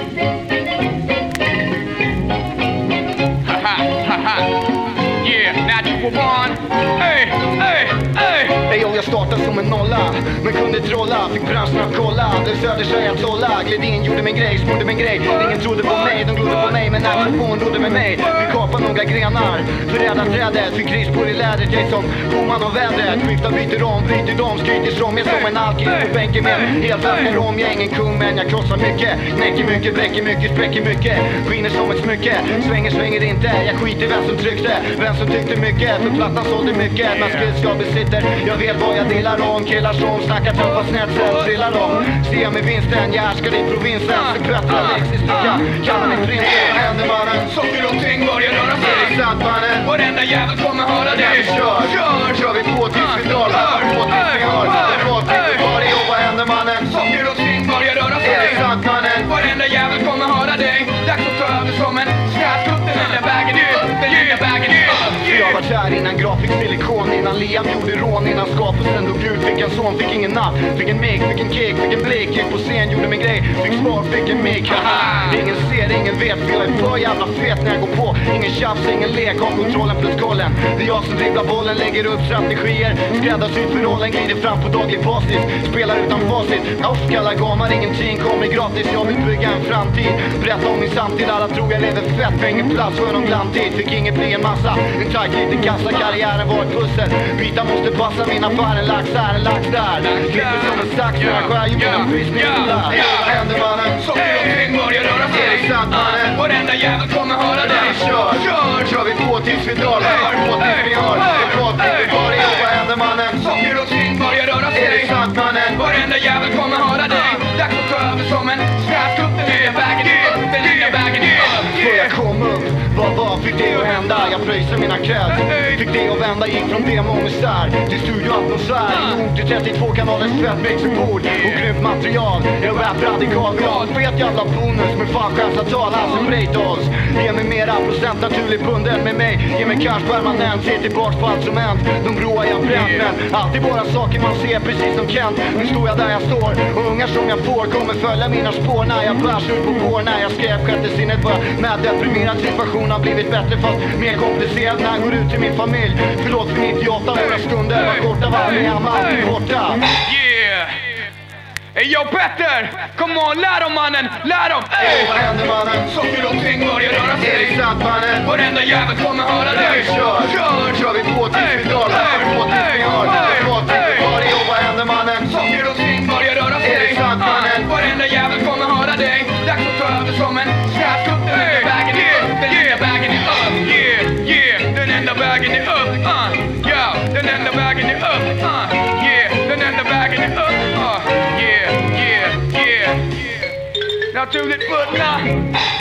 Thank you. Jag startade som en nolla, men kunde trolla. Fick branschen att kolla, det söder sig att sålla. Gled in, gjorde min grej, smorde min grej. Ingen trodde på mig, de glodde på mig. Men Natropon rodde med mig. Vi kapade några grenar, förädlat trädet. Fick krispor i lädret, jag är som Boman av vädret. Skiftar, byter om, bryter dom, skryter som jag som en alkis på bänken med helflaskor om. Jag är ingen kung, men jag krossar mycket. Knäcker mycket, bräcker mycket, spräcker mycket. Skiner som ett smycke, svänger, svänger inte. Jag skiter i vem som tryckte, vem som tyckte mycket. För plattan sålde mycket, man skillskap besitter. Jag vet vad jag delar om, killar som snackar tuffa snett, sen trillar de. Ser med vinsten, jag härskar i provinsen. Så Petra, Alexis, Nicka, kallar mig prinsen. Händer mannen? Saker och ting börjar röra Är det sig. sant mannen? Varenda jävel kommer höra dig. kör, kör. kör vi på tills vi drar. Fått lite kvar i och vad händer mannen? Saker och ting börjar röra Är det sig. sant mannen? Varenda jävel kommer höra dig. Dags att ta över som en skatt. Upp den var kär innan graf fick silikon Innan Liam gjorde rån Innan skapelsen dog ut Fick en son, fick ingen natt, Fick en mick, fick en kick, fick en blick Gick på scen, gjorde min grej Fick svar, fick en mick Ingen ser, ingen vet För jag är för jävla fet när jag går på. Ingen tjafs, ingen lek Har kontrollen plus kollen. Det är jag som dribblar bollen Lägger upp strategier Skräddarsytt för rollen Glider fram på daglig basis Spelar utan facit. Off, kallar gamar Ingenting kommer gratis Jag vill bygga en framtid. Berätta om min samtid Alla tror jag lever fett För ingen plats för någon glamtid Fick inget bli en massa En tajt liten kassa Karriären var ett pussel Bitar måste passa Min affär En lax här, en lax där Klipper som en sax När jag skär ju en business där händer mannen? Saker och ting börjar röra Är det sig. sant mannen? Varenda jävel kommer höra dig. vi kör, kör. kör vi på tills vi drar Kör på tills vi har Det är fått lite kvar i vad händer mannen? Saker och ting börjar röra Är det sig. sant mannen? Varenda jävel kommer höra att hända? Jag pröjsade mina kräd Fick det att vända, gick från demomisär Till studioatmosfär, ord till 32 kanalers tvättmixerbord Och grymt material, jag rap radikal Vill en fet jävla bonus med tala som Breitholtz Ge mig mera procent naturligt bunden med mig. Ge mig cash permanent, se tillbaks på allt som hänt. De broar jag bränt men alltid bara saker man ser precis som Kent. Nu står jag där jag står och ungar som jag får kommer följa mina spår. När jag bärs ut på vår, när jag skrev sjätte sinnet var jag med deprimerad Situationen har blivit bättre fast mer komplicerad. När jag går ut till min familj Förlåt för 98, några stunder var korta, var med hemma, alltid borta! Hey yo Petter! Come on, lär dem mannen! Lär dem! Ey, Ey! vad händer mannen? Saker och ting börjar röra Är det sig. sant mannen? Varenda jävel kommer höra När uh, yeah, then end up bagging it up, uh, yeah, then end up bagging it up, uh, yeah, yeah, yeah, yeah. Now tune it foot now.